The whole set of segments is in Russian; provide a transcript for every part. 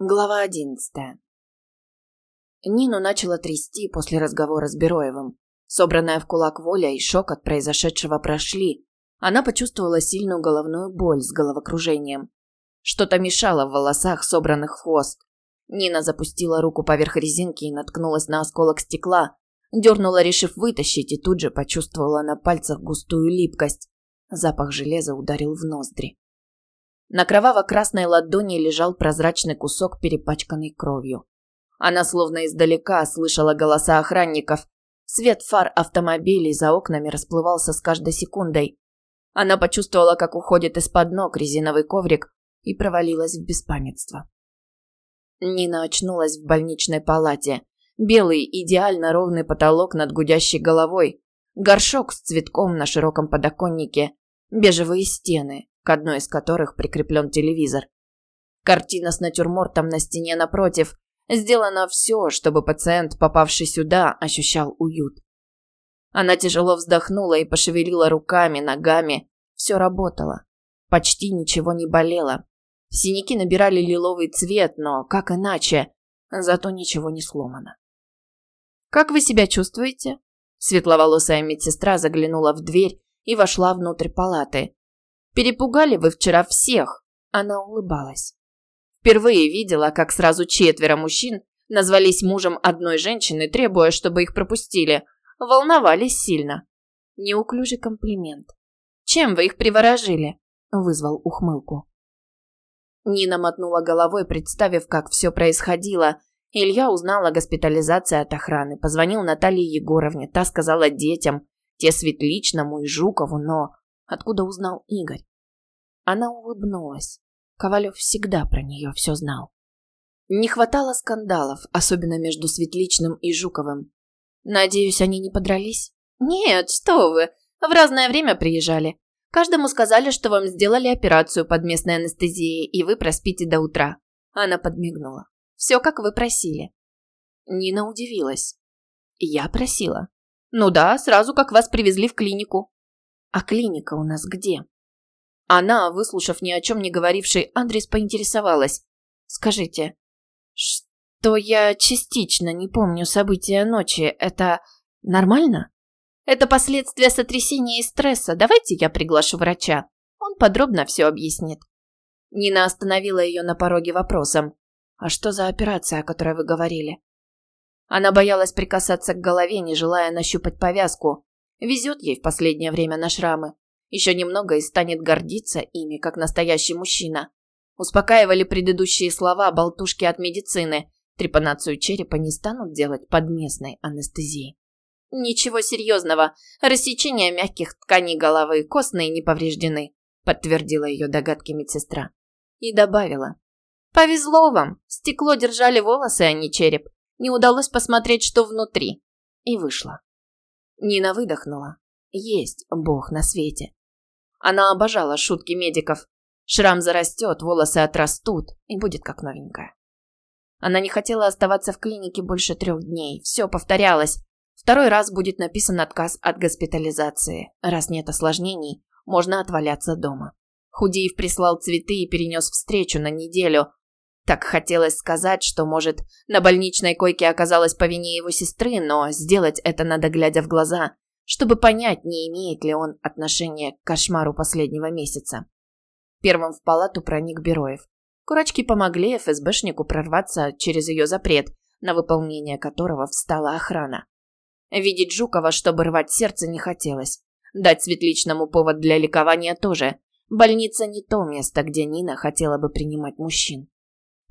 Глава одиннадцатая. Нину начала трясти после разговора с Бероевым. Собранная в кулак воля и шок от произошедшего прошли. Она почувствовала сильную головную боль с головокружением. Что-то мешало в волосах, собранных в хвост. Нина запустила руку поверх резинки и наткнулась на осколок стекла. Дернула, решив вытащить, и тут же почувствовала на пальцах густую липкость. Запах железа ударил в ноздри. На кроваво-красной ладони лежал прозрачный кусок, перепачканный кровью. Она словно издалека слышала голоса охранников. Свет фар автомобилей за окнами расплывался с каждой секундой. Она почувствовала, как уходит из-под ног резиновый коврик и провалилась в беспамятство. Нина очнулась в больничной палате. Белый, идеально ровный потолок над гудящей головой, горшок с цветком на широком подоконнике, бежевые стены, к одной из которых прикреплен телевизор. Картина с натюрмортом на стене напротив. Сделано все, чтобы пациент, попавший сюда, ощущал уют. Она тяжело вздохнула и пошевелила руками, ногами. Все работало. Почти ничего не болело. Синяки набирали лиловый цвет, но как иначе? Зато ничего не сломано. «Как вы себя чувствуете?» Светловолосая медсестра заглянула в дверь и вошла внутрь палаты. Перепугали вы вчера всех. Она улыбалась. Впервые видела, как сразу четверо мужчин назвались мужем одной женщины, требуя, чтобы их пропустили. Волновались сильно. Неуклюжий комплимент. Чем вы их приворожили? Вызвал ухмылку. Нина мотнула головой, представив, как все происходило. Илья узнал о госпитализации от охраны, позвонил Наталье Егоровне, та сказала детям, те Светличному и Жукову, но Откуда узнал Игорь? Она улыбнулась. Ковалев всегда про нее все знал. Не хватало скандалов, особенно между Светличным и Жуковым. Надеюсь, они не подрались? Нет, что вы. В разное время приезжали. Каждому сказали, что вам сделали операцию под местной анестезией, и вы проспите до утра. Она подмигнула. Все, как вы просили. Нина удивилась. Я просила. Ну да, сразу как вас привезли в клинику. А клиника у нас где? Она, выслушав ни о чем не говоривший адрес, поинтересовалась. Скажите, что я частично не помню события ночи, это нормально? Это последствия сотрясения и стресса. Давайте я приглашу врача. Он подробно все объяснит. Нина остановила ее на пороге вопросом. «А что за операция, о которой вы говорили?» Она боялась прикасаться к голове, не желая нащупать повязку. Везет ей в последнее время на шрамы. Еще немного и станет гордиться ими, как настоящий мужчина. Успокаивали предыдущие слова болтушки от медицины. Трепанацию черепа не станут делать под местной анестезией. Ничего серьезного. Рассечение мягких тканей головы, костные не повреждены, подтвердила ее догадки медсестра. И добавила. Повезло вам. Стекло держали волосы, а не череп. Не удалось посмотреть, что внутри. И вышла. Нина выдохнула. Есть Бог на свете. Она обожала шутки медиков. Шрам зарастет, волосы отрастут, и будет как новенькая. Она не хотела оставаться в клинике больше трех дней. Все повторялось. Второй раз будет написан отказ от госпитализации. Раз нет осложнений, можно отваляться дома. Худиев прислал цветы и перенес встречу на неделю. Так хотелось сказать, что, может, на больничной койке оказалась по вине его сестры, но сделать это надо глядя в глаза, чтобы понять, не имеет ли он отношения к кошмару последнего месяца. Первым в палату проник Бероев. Курачки помогли ФСБшнику прорваться через ее запрет, на выполнение которого встала охрана. Видеть Жукова, чтобы рвать сердце, не хотелось. Дать Светличному повод для ликования тоже. Больница не то место, где Нина хотела бы принимать мужчин.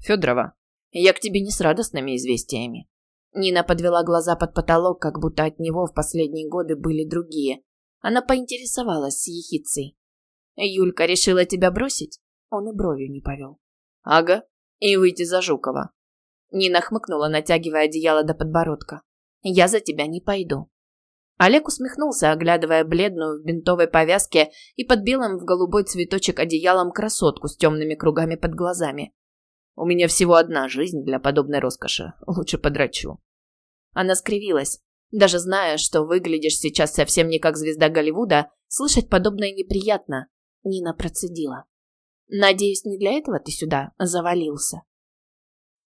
Федорова, я к тебе не с радостными известиями. Нина подвела глаза под потолок, как будто от него в последние годы были другие. Она поинтересовалась с ехицей. «Юлька решила тебя бросить?» Он и бровью не повел. «Ага, и выйти за Жукова». Нина хмыкнула, натягивая одеяло до подбородка. «Я за тебя не пойду». Олег усмехнулся, оглядывая бледную в бинтовой повязке и под белым в голубой цветочек одеялом красотку с темными кругами под глазами. У меня всего одна жизнь для подобной роскоши. Лучше подрачу. Она скривилась. Даже зная, что выглядишь сейчас совсем не как звезда Голливуда, слышать подобное неприятно. Нина процедила. «Надеюсь, не для этого ты сюда завалился?»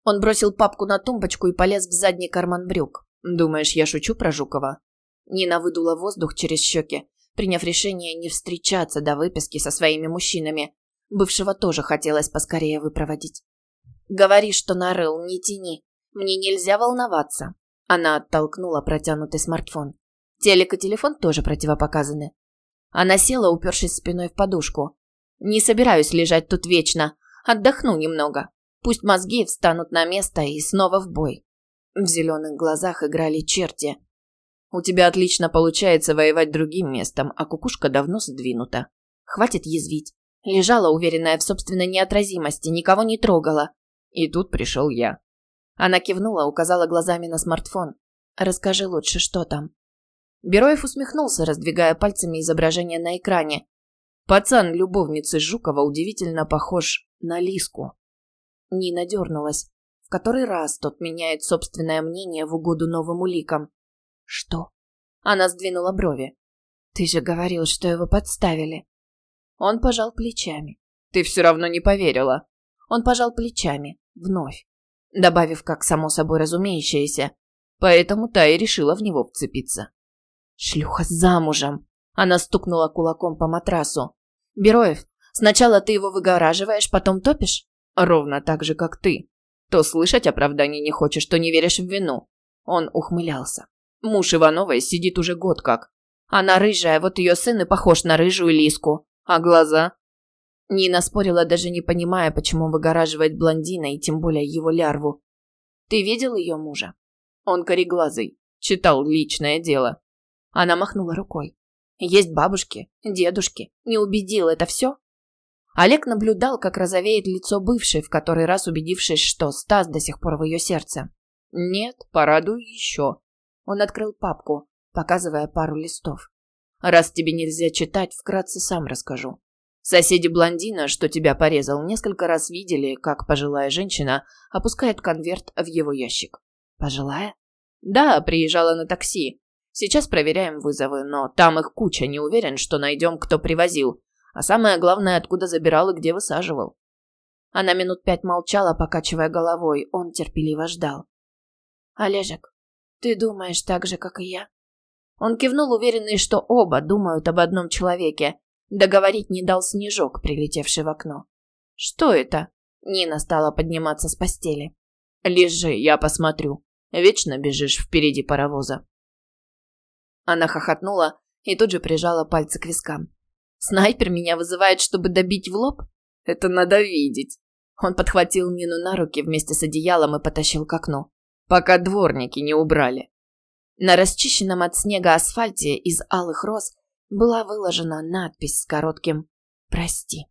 Он бросил папку на тумбочку и полез в задний карман брюк. «Думаешь, я шучу про Жукова?» Нина выдула воздух через щеки, приняв решение не встречаться до выписки со своими мужчинами. Бывшего тоже хотелось поскорее выпроводить. «Говори, что нарыл, не тяни. Мне нельзя волноваться». Она оттолкнула протянутый смартфон. Телек и телефон тоже противопоказаны. Она села, упершись спиной в подушку. «Не собираюсь лежать тут вечно. Отдохну немного. Пусть мозги встанут на место и снова в бой». В зеленых глазах играли черти. «У тебя отлично получается воевать другим местом, а кукушка давно сдвинута. Хватит язвить. Лежала, уверенная в собственной неотразимости, никого не трогала. И тут пришел я. Она кивнула, указала глазами на смартфон. «Расскажи лучше, что там?» Бероев усмехнулся, раздвигая пальцами изображение на экране. Пацан любовницы Жукова удивительно похож на Лиску. Нина дернулась. В который раз тот меняет собственное мнение в угоду новым уликам. «Что?» Она сдвинула брови. «Ты же говорил, что его подставили». Он пожал плечами. «Ты все равно не поверила». Он пожал плечами. Вновь. Добавив, как само собой разумеющееся. Поэтому та и решила в него вцепиться. «Шлюха замужем!» Она стукнула кулаком по матрасу. «Бероев, сначала ты его выгораживаешь, потом топишь?» «Ровно так же, как ты. То слышать оправданий не хочешь, то не веришь в вину». Он ухмылялся. Муж Ивановой сидит уже год как. Она рыжая, вот ее сын и похож на рыжую лиску. А глаза? Нина спорила, даже не понимая, почему выгораживает блондина и тем более его лярву. «Ты видел ее мужа?» «Он кореглазый. Читал личное дело». Она махнула рукой. «Есть бабушки, дедушки. Не убедил, это все?» Олег наблюдал, как розовеет лицо бывшей, в который раз убедившись, что Стас до сих пор в ее сердце. «Нет, порадуй еще». Он открыл папку, показывая пару листов. «Раз тебе нельзя читать, вкратце сам расскажу. Соседи блондина, что тебя порезал, несколько раз видели, как пожилая женщина опускает конверт в его ящик. Пожилая? Да, приезжала на такси. Сейчас проверяем вызовы, но там их куча, не уверен, что найдем, кто привозил. А самое главное, откуда забирал и где высаживал. Она минут пять молчала, покачивая головой. Он терпеливо ждал. «Олежек, ты думаешь так же, как и я?» Он кивнул, уверенный, что оба думают об одном человеке, Договорить не дал снежок, прилетевший в окно. «Что это?» Нина стала подниматься с постели. «Лежи, я посмотрю. Вечно бежишь впереди паровоза». Она хохотнула и тут же прижала пальцы к вискам. «Снайпер меня вызывает, чтобы добить в лоб? Это надо видеть!» Он подхватил Нину на руки вместе с одеялом и потащил к окну. «Пока дворники не убрали». На расчищенном от снега асфальте из алых роз была выложена надпись с коротким «Прости».